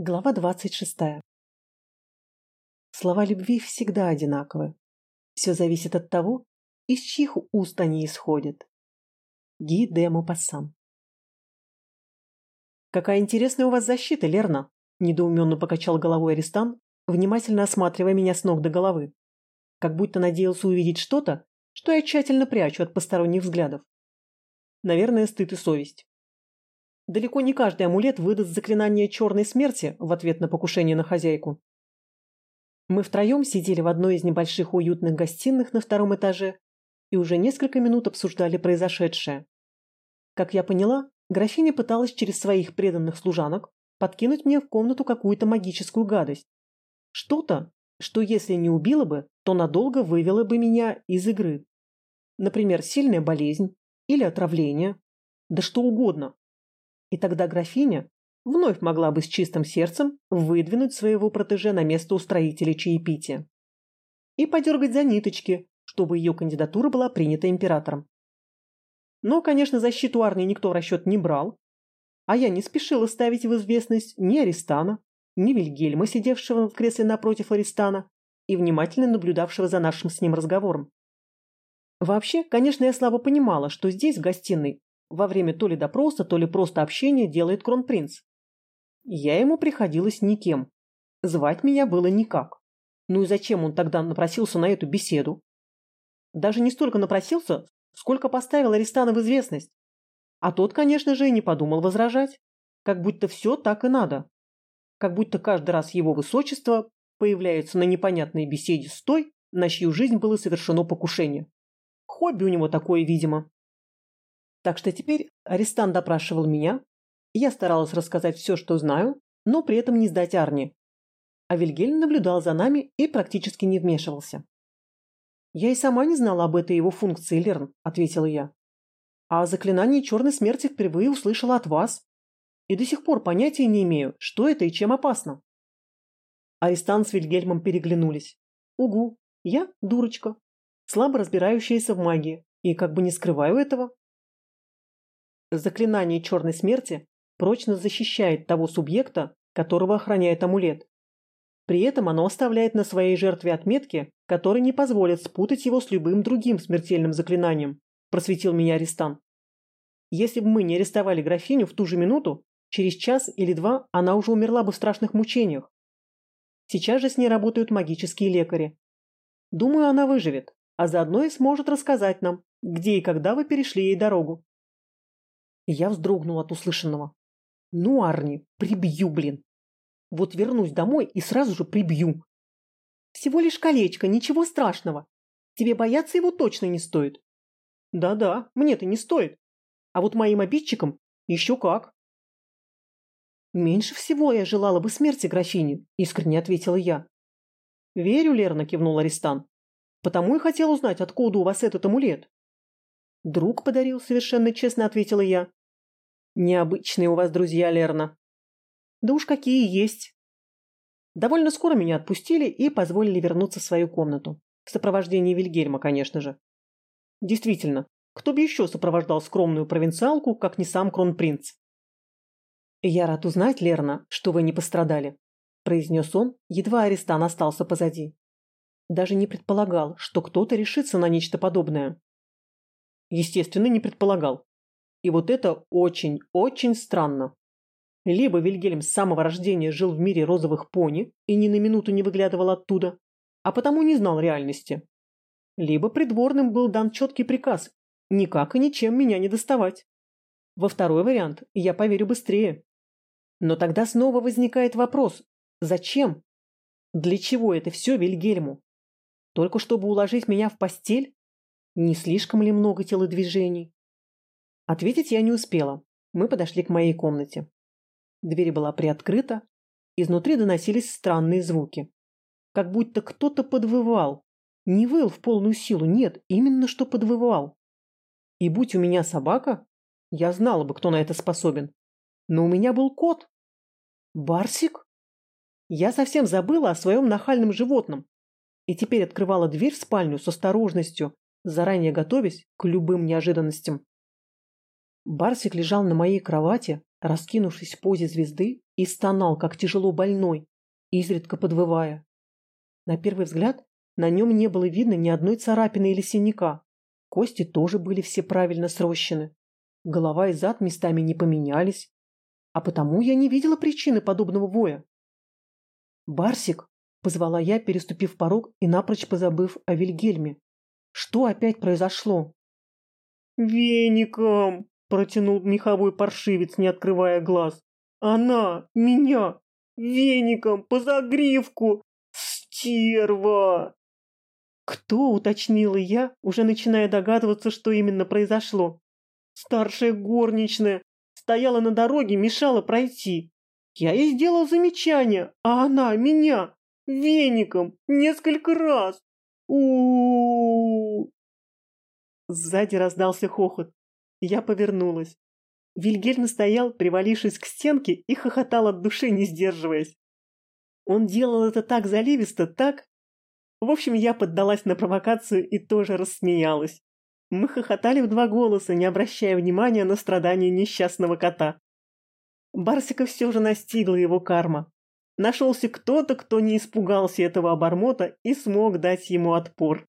Глава двадцать шестая. Слова любви всегда одинаковы. Все зависит от того, из чьих уст они исходят. Ги де Мопассан. «Какая интересная у вас защита, Лерна!» – недоуменно покачал головой Аристан, внимательно осматривая меня с ног до головы. Как будто надеялся увидеть что-то, что я тщательно прячу от посторонних взглядов. Наверное, стыд и совесть. Далеко не каждый амулет выдаст заклинание черной смерти в ответ на покушение на хозяйку. Мы втроем сидели в одной из небольших уютных гостиных на втором этаже и уже несколько минут обсуждали произошедшее. Как я поняла, графиня пыталась через своих преданных служанок подкинуть мне в комнату какую-то магическую гадость. Что-то, что если не убило бы, то надолго вывело бы меня из игры. Например, сильная болезнь или отравление, да что угодно. И тогда графиня вновь могла бы с чистым сердцем выдвинуть своего протеже на место устроителя чаепития. И подергать за ниточки, чтобы ее кандидатура была принята императором. Но, конечно, защиту Арни никто в расчет не брал, а я не спешила ставить в известность ни Аристана, ни Вильгельма, сидевшего в кресле напротив Аристана и внимательно наблюдавшего за нашим с ним разговором. Вообще, конечно, я слабо понимала, что здесь, в гостиной, во время то ли допроса, то ли просто общения делает кронпринц. Я ему приходилось никем. Звать меня было никак. Ну и зачем он тогда напросился на эту беседу? Даже не столько напросился, сколько поставил Аристана в известность. А тот, конечно же, и не подумал возражать. Как будто все так и надо. Как будто каждый раз его высочество появляется на непонятной беседе с той, на чью жизнь было совершено покушение. Хобби у него такое, видимо. Так что теперь арестант допрашивал меня, я старалась рассказать все, что знаю, но при этом не сдать Арни. А Вильгельм наблюдал за нами и практически не вмешивался. «Я и сама не знала об этой его функции, Лерн», — ответила я. «А о заклинании черной смерти впервые услышала от вас. И до сих пор понятия не имею, что это и чем опасно». Арестант с Вильгельмом переглянулись. «Угу, я дурочка, слабо разбирающаяся в магии, и как бы не скрываю этого. Заклинание черной смерти прочно защищает того субъекта, которого охраняет амулет. При этом оно оставляет на своей жертве отметки, которые не позволят спутать его с любым другим смертельным заклинанием, просветил меня арестант. Если бы мы не арестовали графиню в ту же минуту, через час или два она уже умерла бы в страшных мучениях. Сейчас же с ней работают магические лекари. Думаю, она выживет, а заодно и сможет рассказать нам, где и когда вы перешли ей дорогу. Я вздрогнул от услышанного. Ну, Арни, прибью, блин. Вот вернусь домой и сразу же прибью. Всего лишь колечко, ничего страшного. Тебе бояться его точно не стоит. Да-да, мне-то не стоит. А вот моим обидчикам еще как. Меньше всего я желала бы смерти графини, искренне ответила я. Верю, Лерна, кивнул Аристан. Потому и хотел узнать, откуда у вас этот амулет. Друг подарил, совершенно честно ответила я. Необычные у вас друзья, Лерна. Да уж какие есть. Довольно скоро меня отпустили и позволили вернуться в свою комнату. В сопровождении Вильгельма, конечно же. Действительно, кто бы еще сопровождал скромную провинциалку, как не сам кронпринц? «Я рад узнать, Лерна, что вы не пострадали», – произнес он, едва Аристан остался позади. Даже не предполагал, что кто-то решится на нечто подобное. Естественно, не предполагал. И вот это очень-очень странно. Либо Вильгельм с самого рождения жил в мире розовых пони и ни на минуту не выглядывал оттуда, а потому не знал реальности. Либо придворным был дан четкий приказ никак и ничем меня не доставать. Во второй вариант я поверю быстрее. Но тогда снова возникает вопрос «Зачем? Для чего это все Вильгельму? Только чтобы уложить меня в постель? Не слишком ли много телодвижений? Ответить я не успела. Мы подошли к моей комнате. Дверь была приоткрыта. Изнутри доносились странные звуки. Как будто кто-то подвывал. Не выл в полную силу, нет, именно что подвывал. И будь у меня собака, я знала бы, кто на это способен. Но у меня был кот. Барсик? Я совсем забыла о своем нахальном животном. И теперь открывала дверь в спальню с осторожностью, заранее готовясь к любым неожиданностям. Барсик лежал на моей кровати, раскинувшись в позе звезды, и стонал, как тяжело больной, изредка подвывая. На первый взгляд на нем не было видно ни одной царапины или синяка. Кости тоже были все правильно срощены. Голова и зад местами не поменялись. А потому я не видела причины подобного воя. «Барсик!» — позвала я, переступив порог и напрочь позабыв о Вильгельме. «Что опять произошло?» «Веником!» — протянул меховой паршивец, не открывая глаз. «Она! Меня! Веником! По загривку! Стерва!» «Кто?» — уточнила я, уже начиная догадываться, что именно произошло. «Старшая горничная! Стояла на дороге, мешала пройти. Я ей сделал замечание, а она меня веником несколько раз. у, -у, Сзади раздался хохот. Я повернулась. Вильгельм стоял, привалившись к стенке, и хохотал от души, не сдерживаясь. Он делал это так заливисто, так... В общем, я поддалась на провокацию и тоже рассмеялась. Мы хохотали в два голоса, не обращая внимания на страдания несчастного кота. Барсика все же настигла его карма. Нашелся кто-то, кто не испугался этого обормота и смог дать ему отпор.